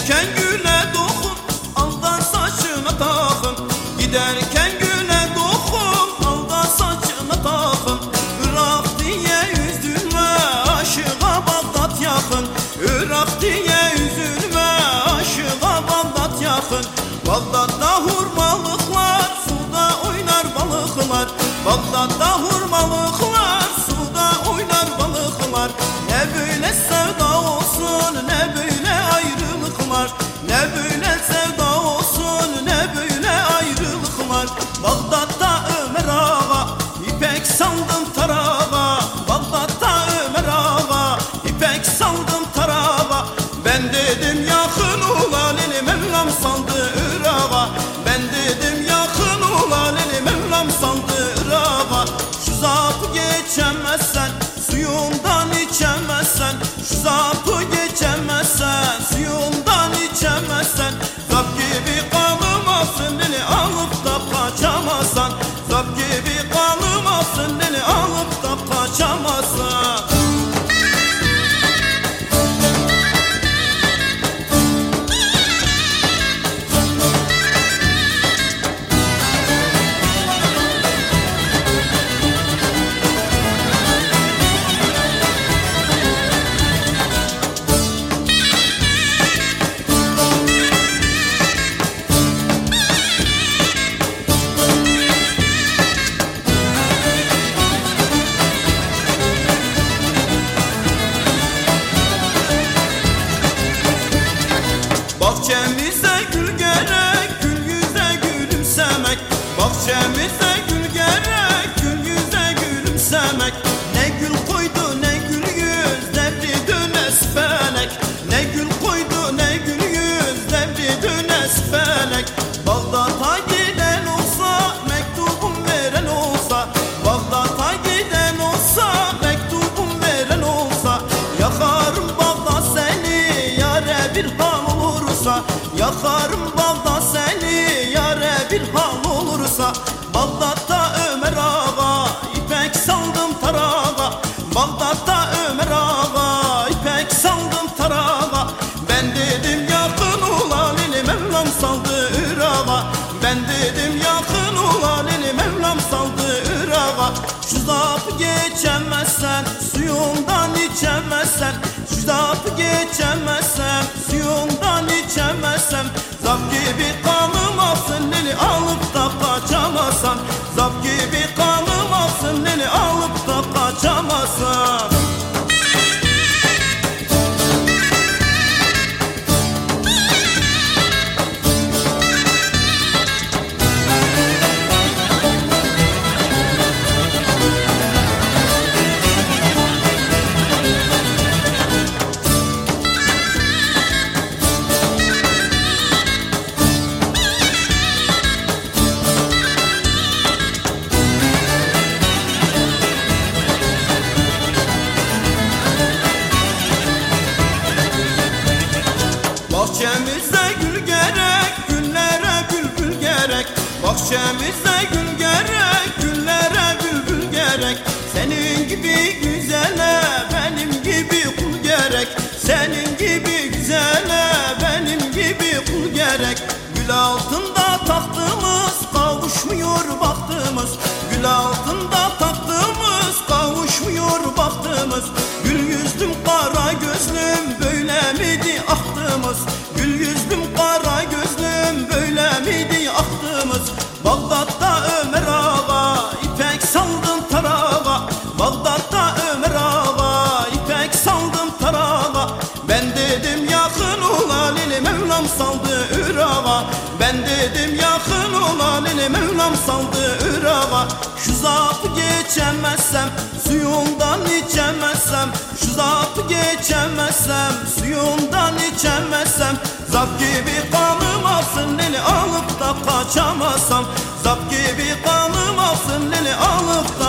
Giderken güle dokun aldan saçına takın. Giderken güle dokun aldan saçına takın. Irak diye üzülme aşığa Bağdat yakın. Irak diye üzülme aşığa Bağdat yakın. Bağdat'ta yakın ulan eli Mevlam saldı Irak'a. Ben dedim yakın ulan eli Mevlam saldı Irak'a. Şu zapı geçemezsen suyundan içemezsen Şu zapı geçemezsen Bahçemize gül gerek, Yakarım Bağdat seni, yare bir hal olursa. Bağdat'ta Ömer Ağa, ipek saldım tarağa Bağdat'ta Ömer Ağa, ipek saldım tarağa Ben dedim yakın ulan eli Mevlam saldı Irak'a Ben dedim yakın ulan eli Mevlam saldı Irak'a Şu zapı geçemezsen suyundan içemezsen Şu zapı geçemezsem Zap Bahçemize gül gerek, güllere bülbül gerek. Bahçemize gül Ben dedim yakın olan eli Mevlam saldı Irak'a. Şu zatı geçemezsem suyundan içemezsem Şu zatı geçemezsem suyundan içemezsem Zap gibi kanım alsın eli alıp da kaçamazsam Zap gibi kanım alsın eli alıp